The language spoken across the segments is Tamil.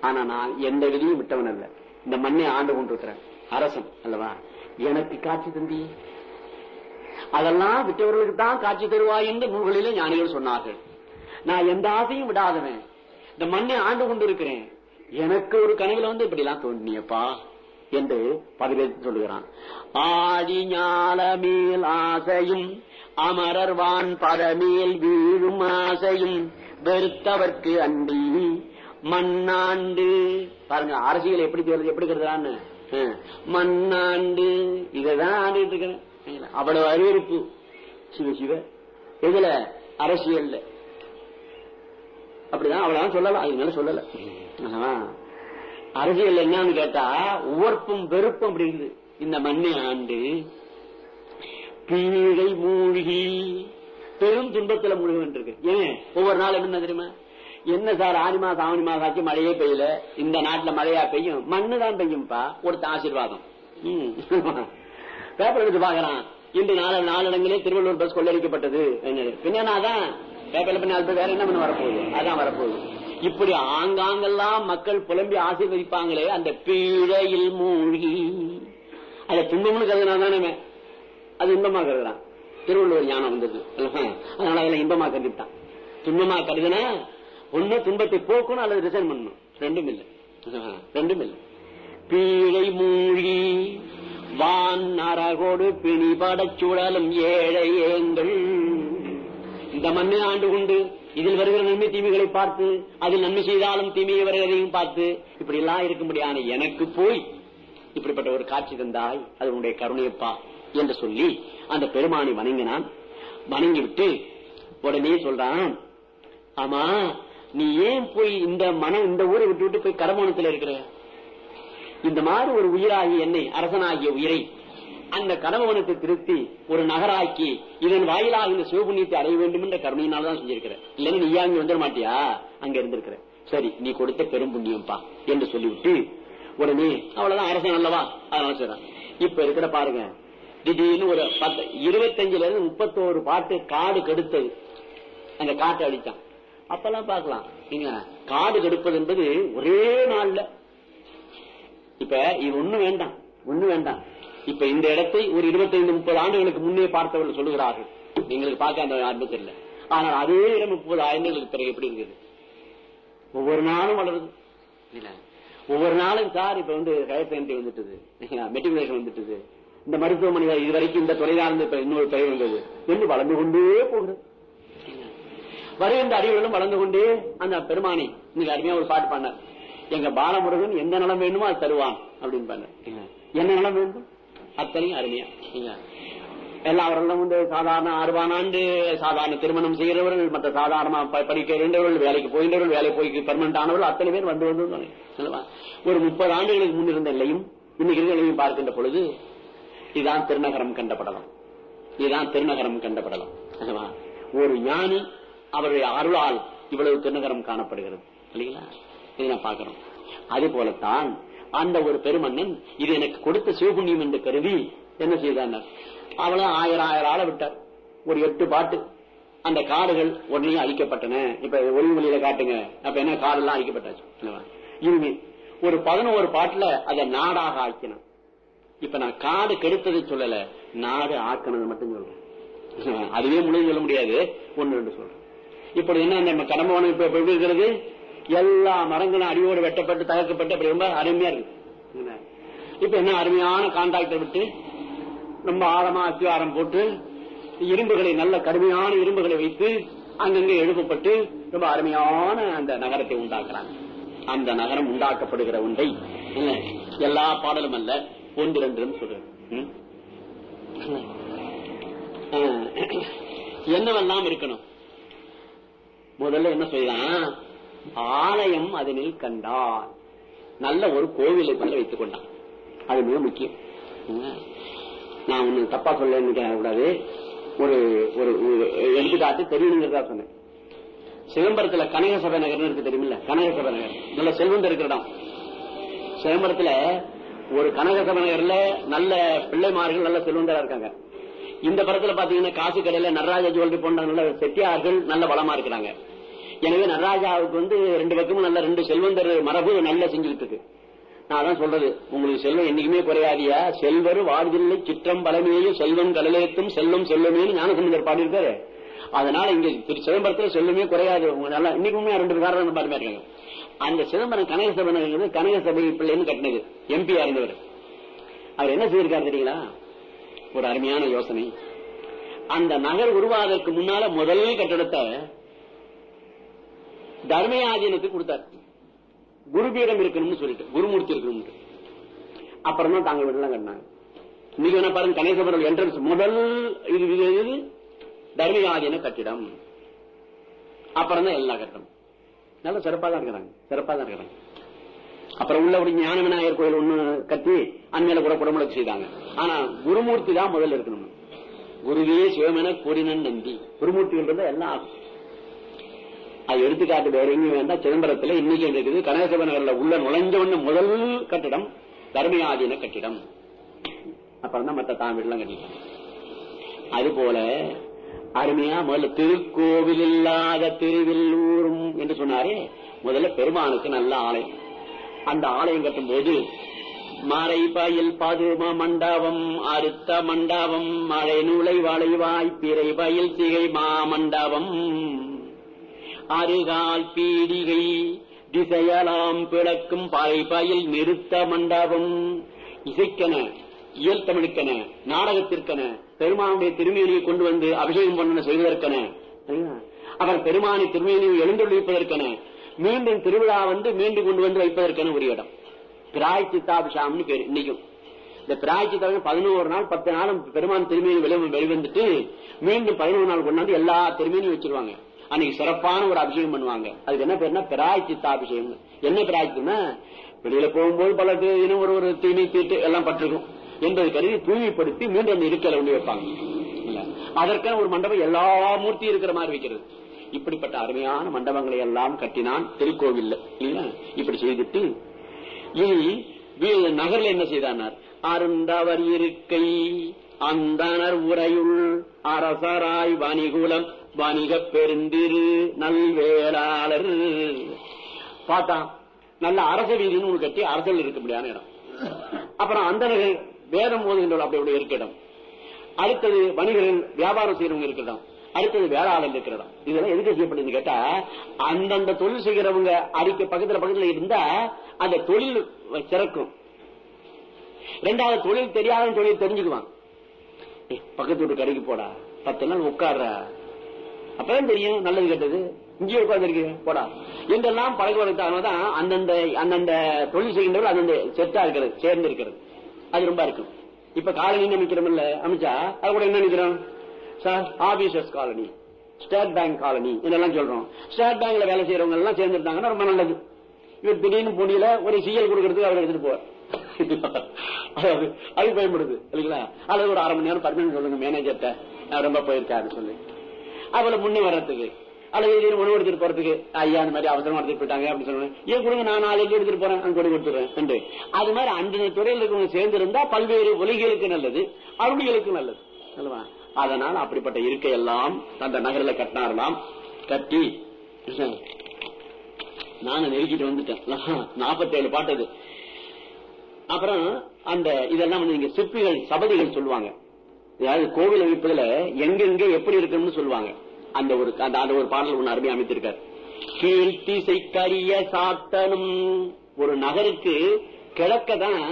ஆனா நான் எந்த விதியும் விட்டவன் அல்ல. இந்த மண்ணை ஆண்டு கொண்டிருக்கிறேன். அரசன் அல்லவா? எனக்கு காட்சி தந்தி. அதெல்லாம் விட்டவர்களுக்கு தான் காட்சி தருவாய் என்று நூல்களிலே ஞானிகள் சொன்னார்கள். நான் எந்த ஆசையும் விடாதவன். இந்த மண்ணை ஆண்டு கொண்டிருக்கிறேன். எனக்கு ஒரு கனவுல வந்து இப்படி எல்லாம் தோன்றியப்பா என்று பதிவேற்று சொல்லுகிறான். ஆடி ஞாலமேல் ஆசையும் அமரர்வான் பரமேல் வீழும் ஆசையும் வெறுத்தவர்க்கு அன்றி மண்ணாண்டு. பாருங்க அரசியல் எப்படி தேர்தல் எப்படி கருதுறான்னு. மண்ணாண்டு. இதான் ஆண்டுட்டு இருக்கிறேன் அவ்வளவு அறிவிப்பு. சிவ சிவ. எதுல? அரசியல்ல. அப்படிதான் அவ்வளவுதான் சொல்லலாம். அது மேல சொல்லல. அரசியல் என்னன்னு கேட்டா உவர்ப்பும் வெறுப்பும் அப்படி இருக்குது. இந்த மண்ணை ஆண்டு பீழை மூழ்கி பெரும் துன்பத்துல முழுக இருக்கு. ஏன்? ஒவ்வொரு நாள் என்ன தெரியுமா? என்ன சார் ஆணி மாசம் ஆவணி மாசம் ஆச்சு மழையே பெய்யல? இந்த நாட்டுல மழையா பெய்யும்? மண்ணு தான் பெய்யும்பா. ஒருத்த ஆசீர்வாதம். பேப்பர் எடுத்து பாக்குறான் இன்று நாலு நாளிடங்களே திருவள்ளூர் பஸ் கொள்ளடிக்கப்பட்டது. என்னது. பின்ன பேப்பர்ல பின்னால் வேற என்ன பண்ண வரப்போகுது? அதான் வரப்போகுது. இப்படி ஆங்காங்கெல்லாம் மக்கள் புலம்பி ஆசீர்வதிப்பாங்களே அந்த பீழையில் மூழ்கி. அத துன்பம்னு கருதுனா தானே அது இன்பமா கருதுறான். திருவள்ளுவர் ஞானம் வந்தது அதனால அதெல்லாம் இன்பமா கருதிட்டான். துன்பமா கருதுனா ஒண்ணு துன்பத்தை போக்கணும் அல்லது ரிசைன் பண்ணணும். ரெண்டும் இல்லை. ரெண்டும் இல்லை. பீழை மூழ்கி வான் நரகோடு பிணிபடச் சுழலும் ஏழை ஏங்கள் இந்த மண்ணை ஆண்டு கொண்டு இதில் வருகிற நன்மை தீமைகளை பார்த்து அதில் நன்மை செய்தாலும் தீமையை வருகிறதையும் பார்த்து இப்படி எல்லாம் இருக்கும்படியான எனக்கு போய் இப்படிப்பட்ட ஒரு காட்சி தந்தாய் அது உன்னுடைய கருணையப்பா என்று சொல்லி அந்த பெருமானை வணங்கினான். வணங்கி விட்டு உடனே சொல்றான் ஆமா நீ ஏன் போய் இந்த மனம் இந்த ஊரை விட்டு விட்டு போய் கடமோனத்தில் இருக்கிற? இந்த மாதிரி ஒரு உயிராகிய என்னை அரசனாகிய உயிரை அந்த கடமவனத்தை திருத்தி ஒரு நகராக்கி இதன் வாயிலாக இந்த சிவபுண்ணியத்தை அடைய வேண்டும் என்ற கருணையினால்தான் செஞ்சிருக்கிற. இல்லைன்னு நீயா அங்க வந்துட மாட்டியா? அங்க இருந்திருக்கிற. சரி நீ கொடுத்த பெரும் புண்ணியம்பா என்று சொல்லிவிட்டு உடனே அவ்வளவுதான் அரசன் அல்லவா? அதனால சொல்றான். இப்ப இருக்கிற பாருங்க திடீர்னு ஒரு பத்து இருபத்தஞ்சுல இருந்து முப்பத்தோரு பாட்டு காடு கெடுத்தது. அந்த காட்டை அடித்தான். அப்பெல்லாம் பார்க்கலாம். நீங்க காடு கெடுப்பது என்பது ஒரே நாள்ல. இப்ப இது ஒண்ணு வேண்டாம். ஒண்ணு வேண்டாம். இப்ப இந்த இடத்தை ஒரு இருபத்தைந்து முப்பது ஆண்டுகளுக்கு முன்னே பார்த்தவர்கள் சொல்லுகிறார்கள். எங்களுக்கு பார்க்க அந்த அனுபவம் தெரியல. ஆனால் அதே இடம் முப்பது ஆண்டுகளுக்கு பிறகு எப்படி இருக்குது? ஒவ்வொரு நாளும் வளருது. ஒவ்வொரு நாளும் சார் இப்ப வந்து ஹையர் செகண்டரி வந்துட்டுது. மெட்ரிகுலேஷன் வந்துட்டுது. இந்த மருத்துவமனை இது வரைக்கும் இந்த துறையிலிருந்து இப்ப இன்னொரு துறை வந்தது. என்று வளர்ந்து கொண்டே போகிறது. வருகின்ற அறிவுகளும் வளர்ந்து கொண்டே அந்த பெருமானி இன்னைக்கு அருமையா ஒரு பாட்டு பண்ண எங்க பாலமுருகன் எந்த நலம் வேணுமோ அது தருவான் அப்படின்னு பாடினார். என்ன? நலம் வேண்டும்? அத்தனையும் அருமையா. நீங்க எல்லாவர்களும் வந்து சாதாரண அறுபதாம் ஆண்டு சாதாரண திருமணம் செய்கிறவர்கள் மற்ற சாதாரணமா படிக்க இருந்தவர்கள் வேலைக்கு போகின்றவர்கள் வேலை போய் பர்மனண்ட் ஆனவர்கள் அத்தனை பேர் வந்து வந்து ஒரு முப்பது ஆண்டுகளுக்கு முன்னிருந்த நிலையும் இன்னைக்கு இருந்த நிலையும் பார்க்கின்ற பொழுது இதுதான் திருநகரம் கண்டப்படலாம் இதுதான் திருநகரம் கண்டப்படலாம் ஒரு ஞானி அவருடைய அருளால் இவ்வளவு திருநகரம் காணப்படுகிறது. இல்லைங்களா? இதை நான் பார்க்கிறோம். அது போலத்தான் அந்த ஒரு பெருமன்னன் இது எனக்கு கொடுத்த சிவபுண்ணியம் என்று கருதி என்ன செய்தார்? அவள ஆயிரம் ஆயிரம் ஆள விட்டார். ஒரு எட்டு பாட்டு. அந்த காடுகள் உடனே அழிக்கப்பட்டன. இப்ப ஒளிமொழியில காட்டுங்க. அப்ப என்ன காடெல்லாம் அழிக்கப்பட்டாச்சு? இனிமே ஒரு பதினோரு பாட்டுல அதை நாடாக ஆக்கினான். இப்ப நான் காடு கெடுத்ததை சொல்லல நாடு ஆக்கினது மட்டும் சொல்றேன். அதுவே முழு சொல்ல முடியாது. ஒன்னு ரெண்டு சொல்றேன். இப்படி என்ன நம்ம கடம்பவனம் இப்ப எப்படி இருக்கிறது? எல்லா மரங்களும் அடியோடு வெட்டப்பட்டு தகர்க்கப்பட்டு அப்படி ரொம்ப அருமையா இருக்கு. இப்ப என்ன அருமையான கான்ட்ராக்டர் விட்டு ரொம்ப ஆழமா அத்திவாரம் போட்டு இரும்புகளை நல்ல கடுமையான இரும்புகளை வைத்து அங்கங்கே எழுப்பப்பட்டு ரொம்ப அருமையான அந்த நகரத்தை உண்டாக்குறாங்க. அந்த நகரம் உண்டாக்கப்படுகிற ஒன்றை எல்லா பாடலும் அல்ல ஒன்று ரெண்டு சொல்றேன் ம்? என்னவெல்லாம் இருக்கணும்? முதல்ல என்ன சொல்லலாம் ஆலயம் அதனில் கண்டான். நல்ல ஒரு கோவிலை பண்ண வைத்துக் கொண்டான். அது மிக முக்கியம். நான் ஒண்ணு தப்பா சொல்ல கூடாது. ஒரு ஒரு எடுத்துக்காட்டு தெரியணுங்கிறதா சொன்னேன். சிதம்பரத்துல கனக சபை நகர்னு இருக்கு தெரியுமில்ல? கனக சபை நகர். நல்ல செல்வந்தர் இருக்கிற இடம். சிதம்பரத்துல ஒரு கனக சபை நகர்ல நல்ல பிள்ளைமார்கள் நல்ல செல்வந்தரா இருக்காங்க. இந்த படத்துல பாத்தீங்கன்னா காசு கடையில நடராஜ ஜுவல்லரி போன்ற நல்ல செட்டியார்கள் நல்ல வளமா இருக்கிறாங்க. எனவே நடராஜாவுக்கு வந்து ரெண்டு பக்கமும் நல்ல ரெண்டு செல்வந்தர் மரபு நல்லா செஞ்சுக்கிட்டு இருக்கு. நான் அதான் சொல்றது. உங்களுக்கு செல்வம் என்னைக்குமே குறையாதியா? செல்வர் வாழ்வில்லை சிற்றம் பலமையும் செல்வம் கடலேத்தும் செல்வம் செல்வமேனு ஞானசம்பந்தர் பாடியிருக்காரு. அதனால இங்க திரு சிதம்பரத்துல செல்லுமே குறையாது. உங்க நல்லா இன்னைக்குமே ரெண்டு காரணம் பாருமே இருக்காங்க அந்த சிதம்பரம் கனக சபை கனக சபை பிள்ளைன்னு கட்டினது. எம்பியா இருந்தவர். அவர் என்ன செய்திருக்காரு தெரியுங்களா? ஒரு அருமையான யோசனை. அந்த நகர் உருவாவதற்கு முன்னால முதல் கட்டடத்தை தர்மயாதீனத்துக்கு கொடுத்தார். குருபீடம் இருக்கணும்னு சொல்லிட்டு குருமூர்த்தி இருக்கணும் அப்புறமா தாங்க தாங்கள் வீடுலாம் கட்டினாங்க. இன்னைக்கு என்ன பாருங்க கணேசபுரம் என்ட்ரன்ஸ் முதல் இது இது தர்மயாதீன கட்டிடம். அப்புறம் தான் எல்லா கட்டடம் நல்லா சிறப்பாக தான் இருக்கிறாங்க சிறப்பாக தான் இருக்கிறாங்க. அப்புறம் உள்ள ஒரு ஞான விநாயகர் கோயில் ஒண்ணு கட்டி அண்மையில கூட குடமுழக்கு செய்தாங்க ஆனா குருமூர்த்தி தான் முதல்ல இருக்கணும். குருவே சிவமென கூறினன் நம்பி குருமூர்த்திகள் இருந்தா எல்லாம் ஆகும். அது எடுத்துக்காட்டு வேற எங்கேயும் வேண்டாம். சிதம்பரத்துல இன்னைக்கு இருக்குது. கனகசப நகர்ல உள்ள நுழைஞ்ச ஒண்ணு முதல் கட்டிடம் தர்மயாதீன கட்டிடம். அப்புறம் தான் மற்ற தாம் வீடுலாம் கட்டிட்டாங்க அது போல அருமையா முதல்ல திருக்கோவில் இல்லாத திருவில்லூரும் என்று சொன்னாரே. முதல்ல பெருமானுக்கு நல்ல ஆலயம். அந்த ஆலயம் கட்டும் போது மறை பயில் பதும மண்டபம் அறுத்த மண்டபம் மழை நூலை வளைவாய் பிறை பயில் மா மாமண்டபம். அருகால் பீடிகை திசையலாம் பிளக்கும் பறை பயில் நிறுத்த மண்டபம். இசைக்கென இயல் தமிழுக்கென நாடகத்திற்கென பெருமானுடைய திருமேனியை கொண்டு வந்து அபிஷேகம் பண்ண செய்வதற்கென அவர் பெருமானை திருமேனியை எழுந்தொழிப்பதற்கென மீண்டும் திருவிழா வந்து மீண்டும் கொண்டு வந்து வைப்பதற்கான ஒரு இடம். பிராய் சித்தாபிஷாம்னு பேர் இன்னைக்கும். இந்த பிராய் சித்தா பதினோரு நாள் பத்து நாளும் பெருமான் திருமையை வெளிவந்துட்டு மீண்டும் பதினோரு நாள் கொண்டாந்து எல்லா திருமையிலும் வச்சிருவாங்க. அன்னைக்கு சிறப்பான ஒரு அபிஷேகம் பண்ணுவாங்க. அதுக்கு என்ன பேருனா பிராய் சித்தாபிஷேகம் என்ன பிராய்ச்சின்னா வெளியில போகும்போது பல இன்னும் ஒரு ஒரு தீனி தீட்டு எல்லாம் பட்டிருக்கும். என்பதை கருதி தூய்மைப்படுத்தி மீண்டும் அந்த இருக்கல ஒண்ணு வைப்பாங்க. அதற்கான ஒரு மண்டபம் எல்லா மூர்த்தியும் இருக்கிற மாதிரி வைக்கிறது. இப்படிப்பட்ட அருமையான மண்டபங்களை எல்லாம் கட்டினான் திருக்கோவில் இப்படி செய்துட்டு இனி நகர்ல என்ன செய்தானார்? அருந்தவர் இருக்கை அந்தனர் உரையுள் அரசராய் வணிகுலம் வணிக பெருந்திரு நல்வேளாளர். பார்த்தான் நல்ல அரச வீதினு ஒன்று கட்டி அரசல் இருக்க முடியாத இடம். அப்புறம் அந்தனர்கள் வேதம் போது அப்படி அப்படி இருக்கிடம் அடுத்தது வணிகர்கள் வியாபாரம் செய்யறவங்க இருக்க இடம் அடுத்தது வேற இருக்கிற இருக்கிறதா? இதெல்லாம் எதுக்கு செய்யப்படுது கேட்டா அந்தந்த தொழில் செய்கிறவங்க அடிக்க பக்கத்துல பக்கத்துல இருந்தா அந்த தொழில் சிறக்கும். ரெண்டாவது தொழில் தெரியாத தொழில் தெரிஞ்சுக்குவாங்க பக்கத்து வீட்டு கடைக்கு போடா. பத்து நாள் உட்கார்ற. அப்பதான் தெரியும் நல்லது கெட்டது. இங்கே உட்கார்ந்து போடா. என்றெல்லாம் பழக வளர்த்தால்தான் அந்தந்த அந்தந்த தொழில் செய்கின்றவர்கள் அந்தந்த செட்டா இருக்கிறது சேர்ந்து இருக்கிறது. அது ரொம்ப இருக்கும் இப்ப காலனி அமைக்கிறோம் இல்ல அமைச்சா? அது கூட என்ன நினைக்கிறோம்? Officers colony state bank colony இதெல்லாம் சொல்றோம். ஸ்டேட் பேங்க்ல வேலை செய்யறவங்க எல்லாம் சேர்ந்துருந்தாங்கன்னா ரொம்ப நல்லது. இவர் திடீர்னு பொடியில ஒரு சிஎல் கொடுக்கறதுக்கு அவர் எடுத்துட்டு போவார். அது பயன்படுது இல்லைங்களா? அல்லது ஒரு அரை மணி நேரம் பர்மனன்ட் சொல்லுங்க மேனேஜர்கிட்ட ரொம்ப போயிருக்காரு சொல்லி. அவளை முன்னே வர்றதுக்கு அல்லது இதில் உணவு எடுத்துட்டு போறதுக்கு ஐயா அந்த மாதிரி அவசரமா எடுத்துட்டு போயிட்டாங்க அப்படின்னு சொல்லுவேன் ஏன் கொடுங்க நான் நாளைக்கு எடுத்துட்டு போறேன் அங்க கொண்டு கொடுத்துறேன் என்று. அது மாதிரி அந்த துறையில் இருக்கவங்க சேர்ந்திருந்தா பல்வேறு ஒலிகளுக்கு நல்லது அருளிகளுக்கு நல்லது அல்லவா? அதனால் அப்படிப்பட்ட இருக்கை எல்லாம் அந்த நகரில் கட்டினாரலாம் கட்டி நானும் நெருக்கிட்டு வந்துட்டேன். நாற்பத்தேழு பாட்டது அப்புறம் அந்த இதெல்லாம் வந்து இங்க சிற்பிகள் சபதிகள் சொல்லுவாங்க. அதாவது கோவில் அமைப்புல எங்கெங்க எப்படி இருக்கணும்னு சொல்லுவாங்க. அந்த ஒரு அந்த ஒரு பாடல் ஒண்ணு அருமையா அமைத்திருக்காரு. கீழ்த்திசை கரிய சாத்தனும். ஒரு நகருக்கு கிழக்க தான்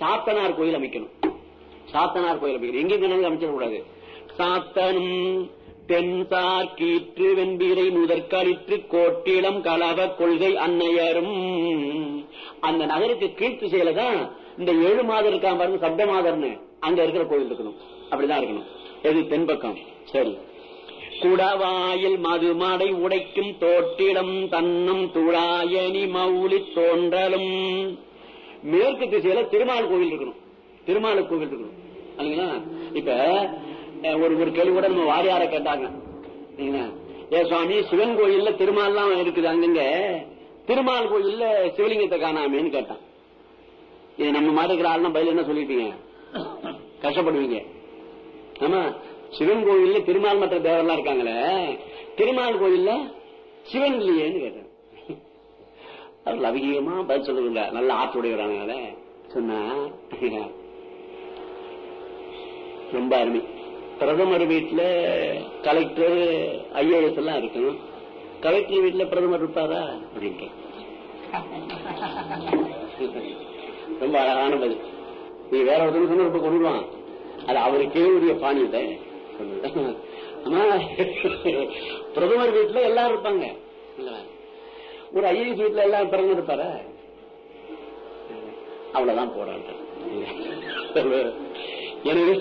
சாத்தனார் கோயில் அமைக்கணும். சாத்தனார் கோயில் அமைக்கணும். எங்கெங்க அமைச்சிடக்கூடாது. சாத்தனும் தென்சார் கீற்று வெண்பீரை முதற்கழித்து கோட்டிடம் கலவ கொள்கை அன்னையரும். அந்த நகருக்கு கீழ்த்து தான் இந்த ஏழு மாதம் இருக்கா பாருங்க சப்த மாதர்னு. அங்க இருக்கிற கோயில் இருக்கணும். அப்படிதான் இருக்கணும். எது தென்பக்கம் சரி. குடவாயில் மதுமாடை உடைக்கும் தோட்டிடம் தன்னும் துழாயணி மௌலி தோன்றலும். மேற்கு திசையில திருமால் கோவில் இருக்கணும். திருமால் கோவில் இருக்கணும். இல்லைங்களா? இப்ப ஒரு ஒரு கேள்வி கூட நம்ம வாரியார கேட்டாங்க? ஏ சுவாமி சிவன் கோயில்ல திருமால்லாம் இருக்குது அங்கங்க. திருமால் கோயில்ல சிவலிங்கத்தை காணாமேன்னு கேட்டான். இது நம்ம மாதிரி இருக்கிற ஆள்னா பதில் என்ன சொல்லிட்டீங்க? கஷ்டப்படுவீங்க. ஆமா சிவன் கோயில்ல திருமால் மற்ற தேவரெல்லாம் இருக்காங்களே திருமால் கோயில்ல சிவன் இல்லையேன்னு கேட்டேன். அவர் லவகீகமா பதில் சொல்லுங்க நல்ல ஆற்றுடையவரான சொன்னா ரொம்ப அருமை. பிரதமர் வீட்டுல கலெக்டர் ஐஏஎஸ் எல்லாம் இருக்கணும். கலெக்டர் வீட்டுல பிரதமர் இருப்பாரா? அப்படின்ட்டு. ரொம்ப அழகான பதில். நீ வேற ஒருத்தர் சொன்ன இப்ப கொண்டுவான் அது அவருக்கே உரிய பாணி ஆனா ஆமா பிரதமர் வீட்டுல எல்லாரும் இருப்பாங்க. ஒரு ஐஏஎஸ் வீட்டுல எல்லாரும் பிரதமர் இருப்பாரா? அவ்வளவுதான் போறாங்க எனவே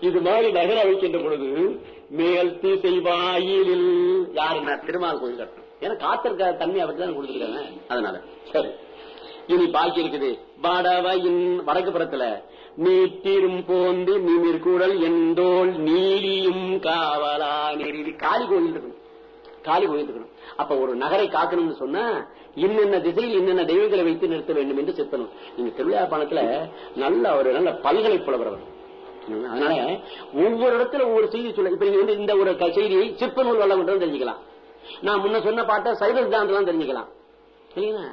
இது மாதிரி நகர வைக்கின்ற பொழுது மேல் தீசை வாயிலில் யாருன்னா திருமால் கோயில் கட்டணும். ஏன்னா காத்திருக்க தண்ணி அவருக்கு தான் கொடுத்துருக்காங்க அதனால. சரி. இனி பாக்கி இருக்குது. வடவையின் வடக்கு புறத்துல நீட்டிரும் போந்து நிமிர் கூடல் எந்தோல் நீலியும் காவலா நெறி காளி கோயில் இருக்கணும். காளி கோயில் இருக்கணும். அப்ப ஒரு நகரை காக்கணும்னு சொன்னா இன்னென்ன திசையில் இன்னென்ன தெய்வங்களை வைத்து நிறுத்த வேண்டும் என்று சித்தணும். நீங்க திருவிழா பணத்துல நல்ல ஒரு நல்ல பல்கலை புலவரவர் அதனால ஒவ்வொரு இடத்துல ஒவ்வொரு செய்தி சொல்ல இப்ப நீங்க வந்து இந்த ஒரு செய்தியை சிற்ப நூல் வல்லம் தெரிஞ்சுக்கலாம். நான் முன்ன சொன்ன பாட்டை சைவ சித்தாந்தம் தெரிஞ்சுக்கலாம். சரிங்களா?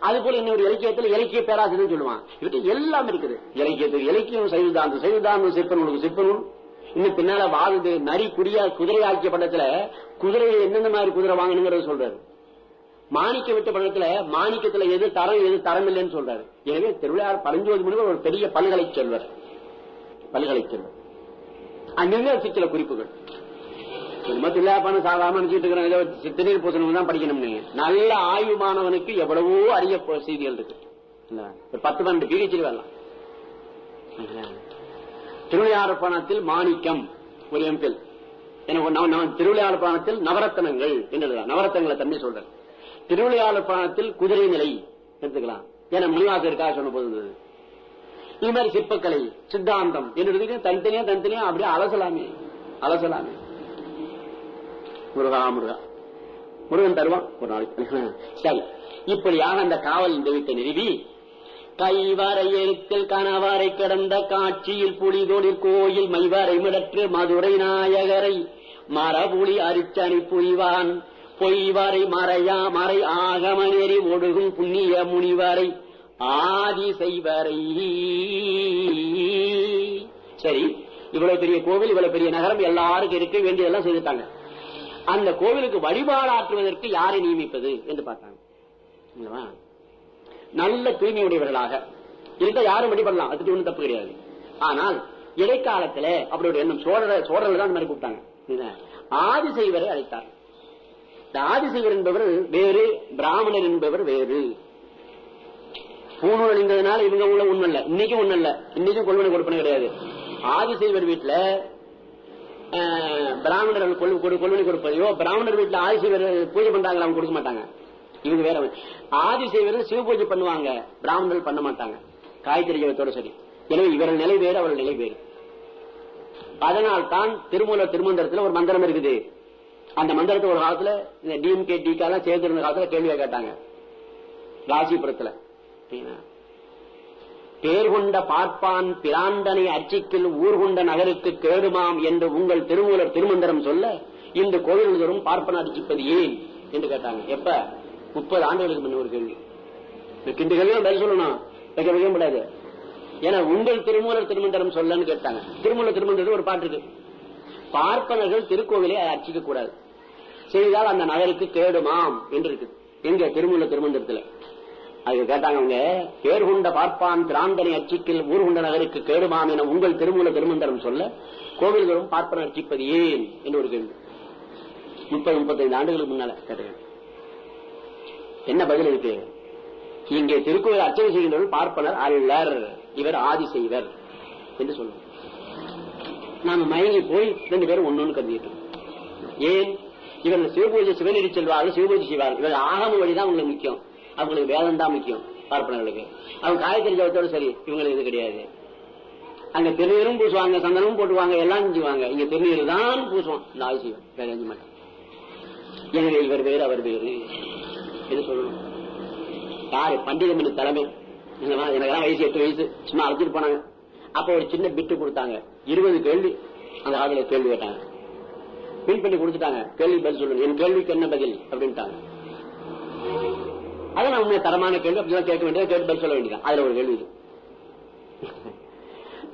அது போல இன்னொரு இலக்கியத்தில் இலக்கிய பேராசிரியர் சொல்லுவான். இவற்றை எல்லாம் இருக்குது. இலக்கியத்துக்கு இலக்கியம் சைவதாந்தம் சைவதாந்தம் சிற்ப நூலுக்கு சிற்ப நூல். இன்னும் பின்னால வாழுது நரி குடியா குதிரை ஆக்கிய படத்துல குதிரையை எந்தெந்த மாதிரி குதிரை வாங்கணுங்கிறத சொல்றாரு. மாணிக்க விட்ட படத்துல மாணிக்கத்துல எது தரம் எது தரம் இல்லைன்னு சொல்றாரு. எனவே திருவிழா பரஞ்சோதி முனிவர் ஒரு பெரிய பல்கலை செல்வர். பல்கலைக்கழகம். செல்வர் அங்கங்க சில குறிப்புகள். திருமத்தில்லாப்பான சாதாரண நினைச்சிட்டு இருக்கிறோம் ஏதோ திடீர் பூசணம் தான் படிக்கணும்னு. நல்ல ஆய்வு மாணவனுக்கு எவ்வளவோ அரிய செய்திகள் இருக்கு. ஒரு பத்து பன்னெண்டு பிஹெச்டி வரலாம். திருவிளையாடப்பாணத்தில் மாணிக்கம் ஒரு எம்பில் திருவிளையாடப்பாணத்தில் நவரத்தனங்கள் என்று நவரத்தனங்களை தன்மை சொல்றேன். திருவிளையாடப்பாணத்தில் குதிரை நிலை எடுத்துக்கலாம். ஏன்னா மணிவாசருக்காக சொன்ன போது இது மாதிரி சிற்பக்கலை சித்தாந்தம். என்னுடைய தனித்தனியா தனித்தனியா அப்படியே அலசலாமே அலசலாமே. முருகா முருகா. முருகன் தருவான். ஒரு நாளைக்கு. சரி. இப்படியாக அந்த காவல் தெய்வத்தை நிறுவி கைவாரை எழுத்தில் கணவாரை கிடந்த காட்சியில் புலிதொழில் கோயில் மைவாரை மிடற்று மதுரை நாயகரை மரபுலி அரிச்சனை புரிவான். பொய்வாரை மறையா மறை ஆகம நெறி ஒடுகும் புண்ணிய முனிவாரை ஆதி செய்வரை சரி இவ்வளவு பெரிய கோவில் இவ்வளவு பெரிய நகரம் எல்லாருக்கும் இருக்க வேண்டியதெல்லாம் செய்துட்டாங்க. அந்த கோவிலுக்கு வழிபாடாற்றுவதற்கு யாரை நியமிப்பது என்று பார்த்தாங்க. நல்ல தூய்மையுடையவர்களாக. இருந்தால் யாரும் வழிபடலாம் அதுக்கு ஒன்றும் தப்பு கிடையாது. ஆனால் இடைக்காலத்துல அப்படி ஒரு எண்ணம் சோழர சோழர்கள் தான் மாதிரி கூப்பிட்டாங்க. ஆதிசைவரை அழைத்தார். இந்த ஆதிசைவர் என்பவர் வேறு பிராமணர் என்பவர் வேறு. பூணூல் அணிந்ததுனால இவங்க உள்ள உண்மை இல்ல. இன்னைக்கும் ஒண்ணு இல்ல. இன்னைக்கும் கொள்வனை கொடுப்பனை கிடையாது. ஆதிசைவர் வீட்டுல பிராமணர்கள் கொள்வனை கொடுப்பதையோ பிராமணர் வீட்டுல ஆதிசைவர் பூஜை பண்றாங்களா அவங்க கொடுக்க மாட்டாங்க. இவங்க வேற ஆதிசைவர் சிவ பூஜை பண்ணுவாங்க. பிராமணர்கள் பண்ண மாட்டாங்க. காய்கறி ஜெயத்தோட சரி. எனவே இவர்கள் நிலை வேறு அவர்கள் நிலை வேறு. அதனால் தான் திருமூல திருமந்திரத்துல ஒரு மந்திரம் இருக்குது. அந்த மந்திரத்தை ஒரு காலத்துல இந்த டிஎம்கே டிகா எல்லாம் சேர்ந்திருந்த காலத்துல கேள்வியா கேட்டாங்க. ராசிபுரத்துல. பேர் கொண்ட பார்ப்பான் பிராந்தனை அர்ச்சிக்கில் ஊர்கொண்ட நகருக்கு கேடுமாம் என்று உங்கள் திருமூலர் திருமந்திரம் சொல்ல இந்த கோவில் தோறும் பார்ப்பன அர்ச்சிப்பது ஏன் என்று கேட்டாங்க. எப்ப? முப்பது ஆண்டுகளுக்கு முன்ன ஒரு கேள்வி. இந்த கேள்வி பதில் சொல்லணும். வைக்க வைக்க முடியாது. ஏன்னா உங்கள் திருமூலர் திருமந்திரம் சொல்லன்னு கேட்டாங்க. திருமூலர் திருமந்திரம் ஒரு பாட்டு இருக்கு. பார்ப்பனர்கள் திருக்கோவிலை அர்ச்சிக்க கூடாது செய்தால் அந்த நகருக்கு கேடுமாம் என்று இருக்கு. எங்க? திருமூல திருமந்திரத்துல. அதுக்கு கேட்டாங்க அவங்க பேர்குண்ட பார்ப்பான் திராந்தனை அச்சிக்கில் ஊர்குண்ட நகருக்கு கேடுமாம் என உங்கள் திருமூல திருமந்தரம் சொல்ல கோவில்களும் பார்ப்பன அர்ச்சிப்பது ஏன் என்று ஒரு கேள்வி. முப்பது முப்பத்தைந்து ஆண்டுகளுக்கு முன்னால கேட்டேன். என்ன பதில் இருக்கு? இங்கே திருக்கோயில் அர்ச்சனை செய்கின்றவர் பார்ப்பனர் அல்லர் இவர் ஆதி செய்வர் என்று சொல்லுவோம். நாம மயங்கி போய் ரெண்டு பேரும் ஒன்னொன்னு கருதிட்டோம். ஏன்? இவர் சிவபூஜை சிவநெறி செல்வார்கள் சிவபூஜை செய்வார்கள். இவர் ஆகம வழிதான் உங்களுக்கு முக்கியம். அவங்களுக்கு வேதம் தான் முக்கியம் பார்ப்பனர்களுக்கு. அவங்க காயக்கறி ஜபத்தோட சரி இவங்களுக்கு இது கிடையாது. அங்க திருநீரும் பூசுவாங்க சந்தனமும் போட்டுவாங்க எல்லாம் செஞ்சுவாங்க இங்க திருநீர் தான் பூசுவோம் இந்த ஆய் செய்வோம் வேற செஞ்சு மாட்டோம் எனவே இவர் பேர் அவர் வேறு. எது சொல்லணும்? யாரு? பண்டிதம் தலைமை. எனக்கெல்லாம் வயசு எட்டு வயசு. சும்மா அழைச்சிட்டு போனாங்க. அப்ப ஒரு சின்ன பிட்டு கொடுத்தாங்க. இருபது கேள்வி. அந்த காலத்துல கேள்வி கேட்டாங்க. பின் பண்ணி கொடுத்துட்டாங்க. கேள்வி பதில் சொல்லணும். என் கேள்விக்கு என்ன பதில்? அப்படின்ட்டாங்க. அதெல்லாம் உண்மை தரமான கேள்வி அப்படி கேட்க வேண்டியது கேட்டு பதில் சொல்ல வேண்டியது அதுல ஒரு கேள்வி இது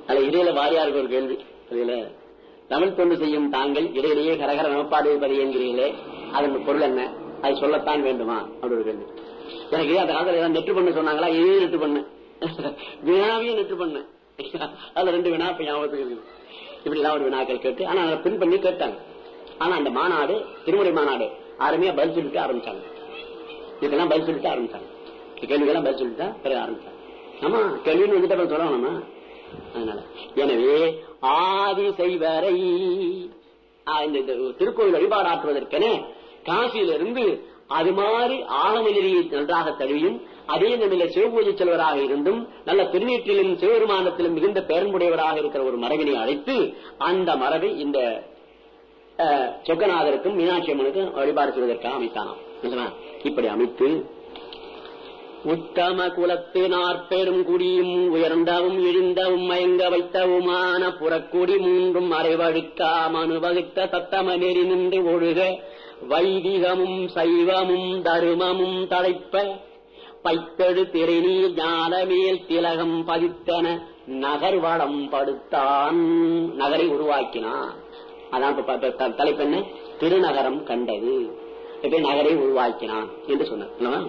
அதுல இடையில வாரியாருக்கு ஒரு கேள்வி. அதுல தமிழ் தொண்டு செய்யும் தாங்கள் இடையிலேயே கரகர நமப்பாடு பதியங்கிறீங்களே அதன் பொருள் என்ன? அது சொல்லத்தான் வேண்டுமா? அப்படி ஒரு கேள்வி. எனக்கு அந்த காலத்துல ஏதாவது நெட்டு பண்ண சொன்னாங்களா? இதையும் நெட்டு பண்ண. வினாவையும் நெட்டு பண்ண. அதுல ரெண்டு வினா இப்ப ஞாபகத்துக்கு இருக்குது. இப்படி எல்லாம் ஒரு வினாக்கள் கேட்டு ஆனா அதை பின் பண்ணி கேட்டாங்க. ஆனா அந்த மாநாடு திருமுறை மாநாடு அருமையா பதில் சொல்லிட்டு ஆரம்பிச்சாங்க. இதுக்கெல்லாம் பதில் சொல்லிட்டு ஆரம்பிச்சாங்க. கேள்விக்கெல்லாம் பதில் சொல்லிட்டு பிறகு ஆரம்பிச்சாங்க. ஆமா கேள்வின்னு வந்துட்டு அப்புறம் சொல்லணுமா அதனால எனவே ஆதி செய்வரை இந்த திருக்கோயில் வழிபாடு ஆற்றுவதற்கென காசியிலிருந்து அது மாதிரி ஆழமகிரியை நன்றாக தழுவியும் அதே நிலையில சிவபூஜை செல்வராக இருந்தும் நல்ல திருநீற்றிலும் சிவபெருமானத்திலும் மிகுந்த பேரன்புடையவராக இருக்கிற ஒரு மரபினை அழைத்து அந்த மரபை இந்த சொக்கநாதருக்கும் மீனாட்சி அம்மனுக்கும் வழிபாடு செய்வதற்காக அமைத்தானாம். இப்படி அமைத்து உத்தம குலத்து நாற்பேரும் குடியும் உயர்ந்தவும் இழிந்தவும் மயங்க வைத்தவுமான புறக்குடி மூன்றும் அரைவழுக்கா மனு வகுத்த சத்தம நெறி நின்று ஒழுக வைதிகமும் சைவமும் தருமமும் தலைப்ப பைத்தடு திரைநீர் ஞானமேல் திலகம் பதித்தன நகர் வளம் படுத்தான். நகரை உருவாக்கினான். அதான் தலைப்பு திருநகரம் கண்டது. நகரை உருவாக்கினான் என்று சொன்னார்.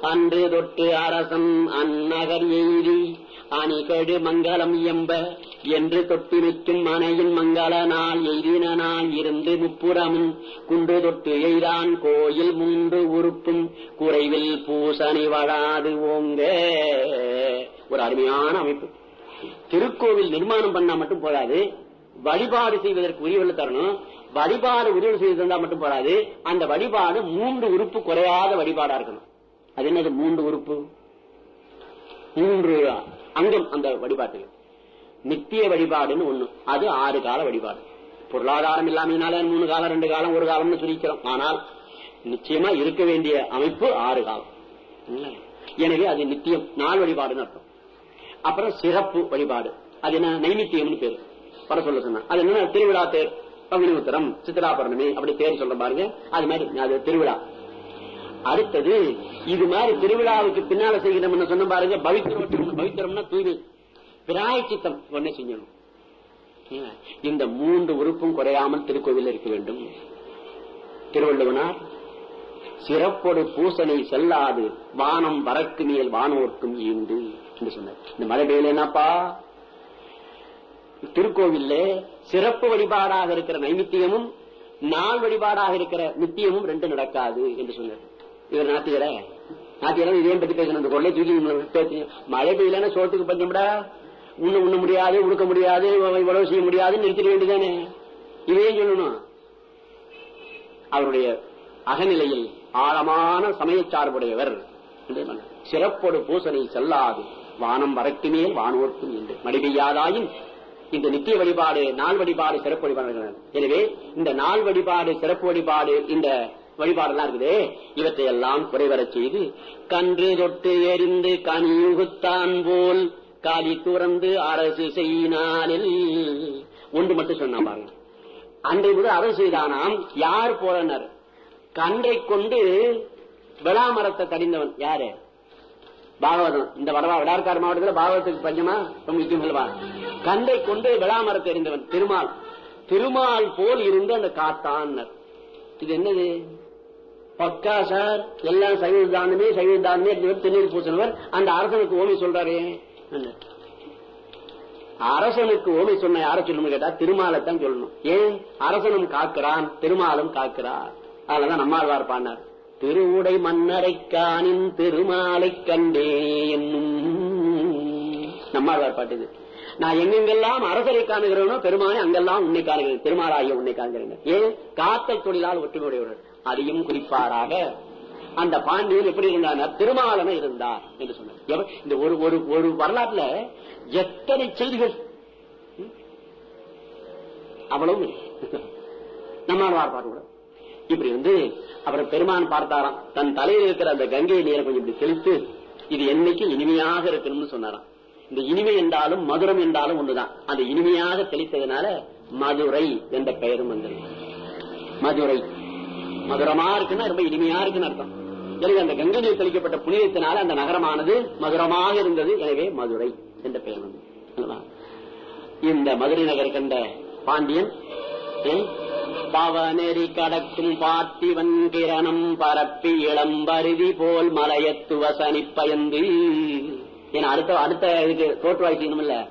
அன்று தொட்டு அரசம் அந்நகர் எய்தி அணிகடு மங்களம் எம்ப என்று தொட்டு நிற்கும் மனையின் மங்கள நாள் எய்தின நாள் இருந்து முப்புறமும் குண்டு தொட்டு எய்தான் கோயில் மூன்று உறுப்பும் குறைவில் பூசணி வளாது ஓங்க. ஒரு அருமையான அமைப்பு. திருக்கோவில் நிர்மாணம் பண்ணா மட்டும் போதாது வழிபாடு செய்வதற்கு உரிவுள்ள தரணும்? வழிபாடு உரிவு செய்து தந்தா மட்டும் போராது. அந்த வழிபாடு மூன்று உறுப்பு குறையாத வழிபாடா இருக்கணும். அது என்னது? மூன்று உறுப்பு. மூன்று அங்கம் அந்த வழிபாட்டுக்கு நித்திய வழிபாடுன்னு ஒண்ணு. அது ஆறு கால வழிபாடு. பொருளாதாரம் இல்லாமனால மூணு காலம் ரெண்டு காலம் ஒரு காலம்னு சொல்லிக்கிறோம் ஆனால் நிச்சயமா இருக்க வேண்டிய அமைப்பு ஆறு காலம். எனவே அது நித்தியம். நாள் வழிபாடுன்னு அர்த்தம். அப்புறம் சிறப்பு வழிபாடு. அது என்ன? நைமித்தியம்னு பேரு. வர சொல்ல சொன்ன அது என்ன திருவிழா தேர் பங்குனி உத்தரம் சித்திரா பௌர்ணமி அப்படி தேர் சொல்ற பாருங்க. அது மாதிரி அது திருவிழா. அடுத்தது இது மாதிரி திருவிழாவுக்கு பின்னால செய்யணும்னு சொன்ன பாருங்க பவித்திரம் பவித்திரம்னா தூய்மை. பிராய்ச்சித்தம் ஒன்னே செஞ்சணும் இந்த மூன்று உறுப்பும் குறையாமல் திருக்கோவில் இருக்க வேண்டும். திருவள்ளுவனார் சிறப்பொடு பூசனை செல்லாது வானம் வரக்கு மேல் வானோர்க்கும் ஈண்டு என்று சொன்னார். இந்த மழை பெய்யலனாப்பா திருக்கோவில்ல சிறப்பு வழிபாடாக இருக்கிற நைமித்தியமும் நாள் வழிபாடாக இருக்கிற நித்தியமும் ரெண்டு நடக்காது என்று சொன்னார். இவர் நாத்திகர நாத்திகர இதே பத்தி பேசணும். கொள்ளை தூக்கி மழை பெய்யலன்னா சோத்துக்கு பஞ்சம்டா. உண்ண உண்ண முடியாது உடுக்க முடியாது இவ்வளவு செய்ய முடியாதுன்னு நிறுத்திட வேண்டியதானே? இதையும் சொல்லணும். அவருடைய அகநிலையில் ஆழமான சமய சார்புடையவர் சிறப்போடு பூசனை செல்லாது வானம் வரக்கு வானோர்க்கும் என்று. மழை பெய்யாதாயின் இந்த நித்திய வழிபாடு நாள் வழிபாடு சிறப்பு வழிபாடு எனவே இந்த நாள் வழிபாடு சிறப்பு வழிபாடு இந்த வழிபாடெல்லாம் இருக்குது. இவற்றை எல்லாம் குறைவரச் செய்து கன்று தொட்டு எரிந்து கனியுகுத்தான் போல் காலி துறந்து அரசு செய்யினானில். ஒன்று மட்டும் சொன்னா பாருங்க. அன்றை முதல் அரசு செய்தானாம் யார் போலனர் கன்றை கொண்டு விளாமரத்தை தடிந்தவன் யாரு? பாகவதம். இந்த வடவா விடார்காடு மாவட்டத்தில் பாகவதத்துக்கு பஞ்சமா? ரொம்ப முக்கியம் அல்லவா கொண்டு விளாமரத்தை எறிந்தவன் திருமால். திருமால் போல் இருந்து அந்த காத்தான் இது என்னது? பக்கா சார் எல்லாம் சைவ தானமே சைவ தானமே திருநீர் பூசினவர் அந்த அரசனுக்கு ஓமி சொல்றாரு. அரசனுக்கு ஓமி சொன்ன யார சொல்லணும் கேட்டா திருமாலை தான் சொல்லணும். ஏன்? அரசனும் காக்கிறான் திருமாலும் காக்கிறார். அதுலதான் நம்மாழ்வார் பாண்டார் திருவுடை மன்னரை காணின் திருமாலை கண்டே என்னும். நம்மாழ்வார் பாட்டு நான் எங்கெங்கெல்லாம் அரசரை காணுகிறேனோ பெருமானே அங்கெல்லாம் உன்னை காணுகிறேன் திருமாலாகிய உன்னை காண்கிறேன். ஏன்? காத்தல் தொழிலால் ஒற்றுமையுடையவர் அதையும் குறிப்பாராக அந்த பாண்டியன் எப்படி இருந்தார்? திருமாலன இருந்தார் என்று சொன்னார். இந்த ஒரு ஒரு ஒரு வரலாற்றுல எத்தனை செய்திகள்? அவ்வளவு நம்மாழ்வார் பாட்டு இப்படி வந்து அப்புறம் பெருமான் பார்த்தாராம். தன் தலையில் இருக்கிற அந்த கங்கை நீரை கொஞ்சம் இப்படி தெளித்து இது என்னைக்கு இனிமையாக இருக்கணும்னு சொன்னாராம். இந்த இனிமை என்றாலும் மதுரம் என்றாலும் ஒன்றுதான் அந்த இனிமையாக தெளித்ததுனால மதுரை என்ற பெயரும் வந்தது. மதுரை. மதுரமா இருக்குன்னா ரொம்ப இனிமையா இருக்குன்னு அர்த்தம். எனவே அந்த கங்கை நீர் தெளிக்கப்பட்ட புனிதத்தினால அந்த நகரமானது மதுரமாக இருந்தது. எனவே மதுரை என்ற பெயர் வந்து இந்த மதுரை நகர் கண்ட பாண்டியன் பவநெறி கடக்கும் பார்த்திவன் கிரணம் பரப்பி இளம்பருதி போல் மலையத்து வசனி பயந்து. என அடுத்த அடுத்த இதுக்கு தோற்றுவாய் செய்யணும் இல்ல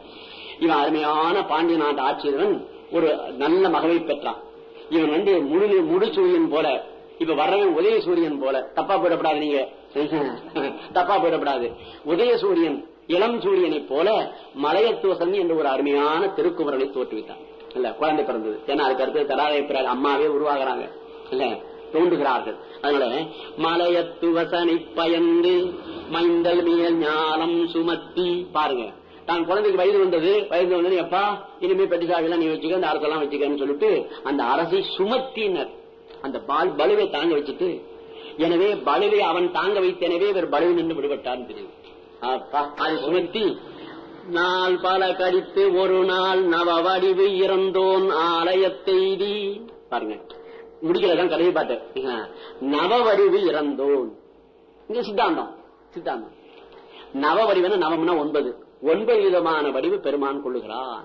இவன் அருமையான பாண்டிய நாட்டு ஆட்சியவன் ஒரு நல்ல மகவை பெற்றான். இவன் வந்து முழு சூரியன் போல இப்ப வர்றவன் உதய சூரியன் போல. தப்பா போயிடப்படாது நீங்க. தப்பா போயிடப்படாது. உதய சூரியன் இளம் சூரியனை போல மலையத்துவசன் என்ற ஒரு அருமையான திருக்குமரனை தோற்றுவித்தான். இல்ல குழந்தை பிறந்தது. ஏன்னா அதுக்கு அடுத்து தடாதை பிறகு அம்மாவே உருவாகிறாங்க. இல்ல தோன்றுகிறார்கள் அதனால மலையத்துவசனை பயந்து மைந்தல் மேல் ஞானம் சுமத்தி பாருங்க. தான் குழந்தைக்கு வயது வந்தது. வயது வந்தது எப்பா? இனிமே பெட்டிசாவிலாம் நீ வச்சுக்க அந்த அரசெல்லாம் வச்சுக்கன்னு சொல்லிட்டு அந்த அரசை சுமத்தினர். அந்த பால் பலுவை தாங்க வச்சுட்டு எனவே பலுவை அவன் தாங்க வைத்த எனவே இவர் பலுவை நின்று விடுபட்டார் தெரியும் அப்பா, அதை சுமத்தி நாள் பல கழித்து ஒரு நாள் நவ வடிவு இறந்தோன் ஆலயத்தெய்தி பாருங்க. முடிக்கிறதான் கதையை பாட்டு நவ வடிவு இறந்தோன். இங்க சித்தாந்தம். சித்தாந்தம். நவ வடிவன நவம்னா ஒன்பது. ஒன்பது விதமான வடிவு பெருமான் கொள்ளுகிறான்.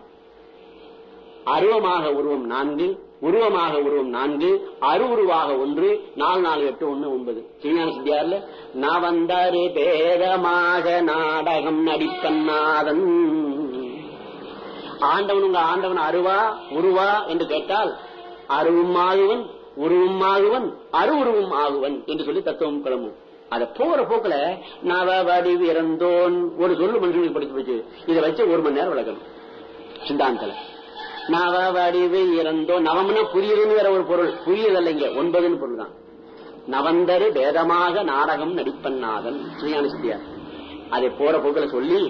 அருவமாக உருவம் நான்கு உருவமாக உருவம் நான்கு அருவுருவாக ஒன்று நாலு நாலு எட்டு ஒண்ணு ஒன்பது. சிவஞான சித்தியார்ல நவந்தாரு பேதமாக நாடகம் நடிப்பன்னாதன் ஆண்டவன் உங்க ஆண்டவன் அருவா உருவா என்று கேட்டால் அருவும் ஆகுவன் உருவும் ஆகுவன் அருவுருவும் ஆகுவன் என்று சொல்லி தத்துவம் கிளம்பும். அத போற போக்குல நவ வடிவு இறந்தோன் ஒரு சொல்லு மனுஷனுக்கு படிச்சு போச்சு. இதை வச்சு ஒரு மணி நேரம் விளக்கணும். சித்தாந்தத்துல. நவ வடிவு இறந்தோ நவம்னா புரியுதுன்னு வேற ஒரு பொருள். புரியுதல்ல இங்க ஒன்பதுன்னு பொருள் தான் நவந்தரு வேதமாக நாடகம் நடிப்பன்னாதன். ஸ்ரீயான சித்தியார் அதை போற போக்குல சொல்லி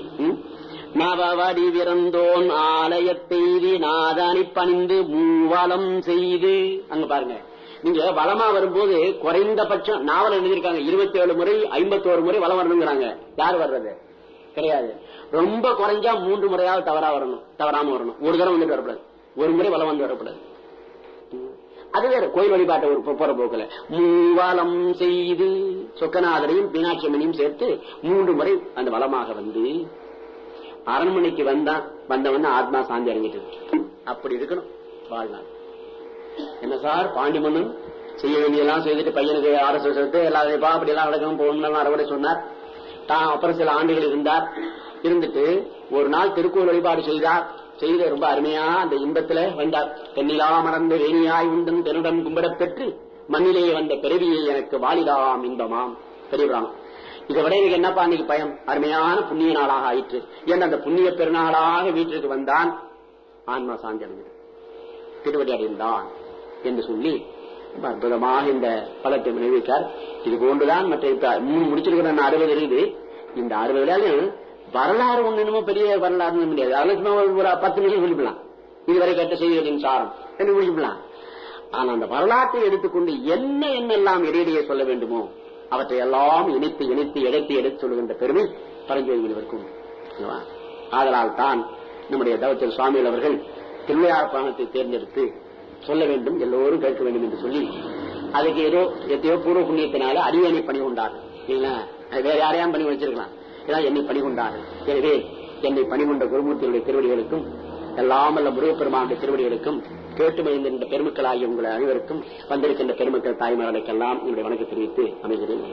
நவவடி விறந்தோன் வடிவிறந்தோன் ஆலயத்தெய்தி நாதானி பணிந்து மூவலம் செய்து. அங்க பாருங்க. நீங்க வளமா வரும்போது குறைந்தபட்சம் நாவல் எழுதியிருக்காங்க இருபத்தி ஏழு முறை ஐம்பத்தி ஒரு முறை வளம் வரணுங்கிறாங்க. யார் வர்றது? கிடையாது. ரொம்ப குறைஞ்சா மூன்று முறையாவது தவறா வரணும். தவறாம வரணும். ஒரு தடவை வந்துட்டு வரக்கூடாது. ஒரு முறை வளம் வந்து வரக்கூடாது. அது வேற. கோயில் வழிபாட்டை ஒரு போற போக்குல. மூவாலம் செய்து சொக்கநாதரையும் மீனாட்சியம்மனையும் சேர்த்து மூன்று முறை அந்த வளமாக வந்து அரண்மனைக்கு வந்தான் வந்தவன் ஆத்மா சாந்தி அடைஞ்சிட்டு அப்படி இருக்கணும். வாழ்நாள். என்ன சார்? பாண்டிமன்னன் செய்ய வேண்டியெல்லாம் செய்துட்டு பையனுக்கு அரசு சேர்த்து எல்லாரும் அப்படி எல்லாம் நடக்கணும் போகணும்னு அறுவடை சொன்னார். தான் அப்புறம் சில ஆண்டுகள் இருந்தார். இருந்துட்டு ஒரு நாள் திருக்கோள் வழிபாடு செய்தார் செய்த ரொம்ப அருமையா அந்த இன்பத்துல வந்தார். தென்னிலா மறந்து வேணியாய் உண்டன் தென்னுடன் கும்பிடப் பெற்று மண்ணிலே வந்த பிறவியை எனக்கு வாலிதாம் இன்பமாம். பெரியபுராணம் இதை விட எனக்கு என்னப்பா இன்னைக்கு பயம்? அருமையான புண்ணிய நாளாக ஆயிற்று. என் அந்த புண்ணிய பெருநாளாக வீட்டிற்கு வந்தான்? ஆன்மா சாந்தி அடைந்தது திருவடி அடைந்தான் என்று சொல்லி அற்புதமாக இந்த பலத்தை நினைவித்தார் இது போன்றுதான் மற்ற இப்ப மூணு முடிச்சிருக்கிற அறுபது இருக்குது இந்த அறுபதுலையும் வரலாறு ஒண்ணு என்னமோ பெரிய வரலாறு முடியாது. அதெல்லாம் சும்மா ஒரு பத்து நிமிஷம் சொல்லிவிடலாம் இதுவரை கேட்ட செய்திகளின் சாரம். என்று முடிக்கலாம். ஆனா அந்த வரலாற்றை எடுத்துக்கொண்டு என்ன என்னெல்லாம் இடையிடையே சொல்ல வேண்டுமோ அவற்றை எல்லாம் இணைத்து இணைத்து எடுத்து எடுத்து சொல்லுகின்ற பெருமை பரஞ்சோதி முனிவருக்கும் ஆதலால் தான் நம்முடைய தவத்தில் சுவாமிகள் அவர்கள் திருவிழார் பிராணத்தை தேர்ந்தெடுத்து சொல்ல வேண்டும் எல்லோரும் கேட்க வேண்டும் என்று சொல்லி அதுக்கு ஏதோ எத்தையோ பூர்வ புண்ணியத்தினால அடியனை பணி உண்டாகும் இல்லைங்களா? அது வேற யாரையாம் பணி வச்சிருக்கலாம் என்னை பணிகொண்டார்கள். எனவே என்னை பணிகொண்ட குருமூர்த்தியுடைய திருவடிகளுக்கும் எல்லாம் அல்ல முருகப்பெருமானுடைய திருவடிகளுக்கும் கேட்டு மகிழ்ந்த பெருமக்களாகிய உங்கள் அனைவருக்கும் வந்திருக்கின்ற பெருமக்கள் தாய்மார்களுக்கெல்லாம் என்னுடைய வணக்கம் தெரிவித்து அமைகிறேன்.